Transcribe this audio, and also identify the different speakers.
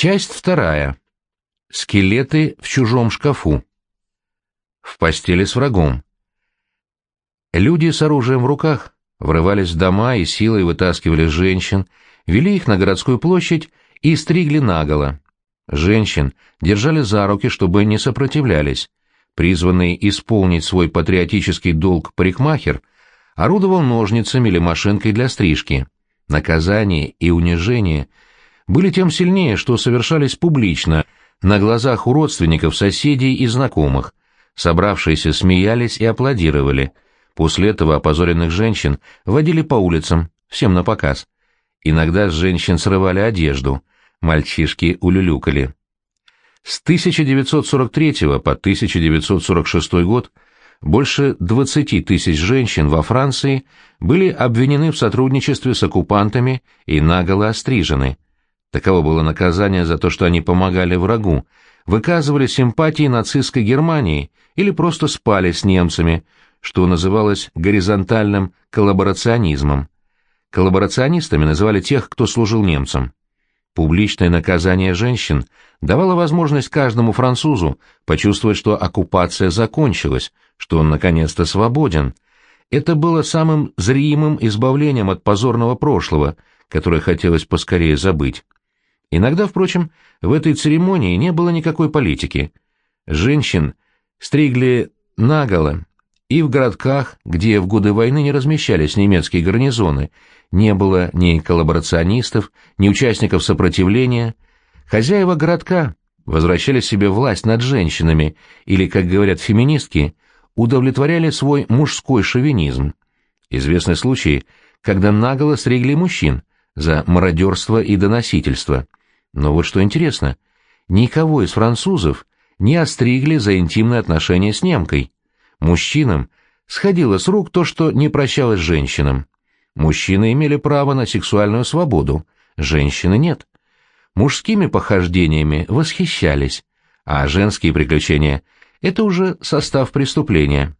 Speaker 1: Часть вторая. Скелеты в чужом шкафу. В постели с врагом. Люди с оружием в руках врывались в дома и силой вытаскивали женщин, вели их на городскую площадь и стригли наголо. Женщин держали за руки, чтобы не сопротивлялись. Призванный исполнить свой патриотический долг парикмахер орудовал ножницами или машинкой для стрижки. Наказание и унижение были тем сильнее, что совершались публично, на глазах у родственников, соседей и знакомых. Собравшиеся смеялись и аплодировали. После этого опозоренных женщин водили по улицам, всем на показ. Иногда с женщин срывали одежду, мальчишки улюлюкали. С 1943 по 1946 год больше 20 тысяч женщин во Франции были обвинены в сотрудничестве с оккупантами и наголо острижены. Таково было наказание за то, что они помогали врагу, выказывали симпатии нацистской Германии или просто спали с немцами, что называлось горизонтальным коллаборационизмом. Коллаборационистами называли тех, кто служил немцам. Публичное наказание женщин давало возможность каждому французу почувствовать, что оккупация закончилась, что он наконец-то свободен. Это было самым зримым избавлением от позорного прошлого, которое хотелось поскорее забыть. Иногда, впрочем, в этой церемонии не было никакой политики. Женщин стригли наголо, и в городках, где в годы войны не размещались немецкие гарнизоны, не было ни коллаборационистов, ни участников сопротивления. Хозяева городка возвращали себе власть над женщинами или, как говорят феминистки, удовлетворяли свой мужской шовинизм. Известны случаи, когда наголо стригли мужчин за мародерство и доносительство. Но вот что интересно, никого из французов не остригли за интимные отношения с немкой. Мужчинам сходило с рук то, что не прощалось женщинам. Мужчины имели право на сексуальную свободу, женщины нет. Мужскими похождениями восхищались, а женские приключения — это уже состав преступления.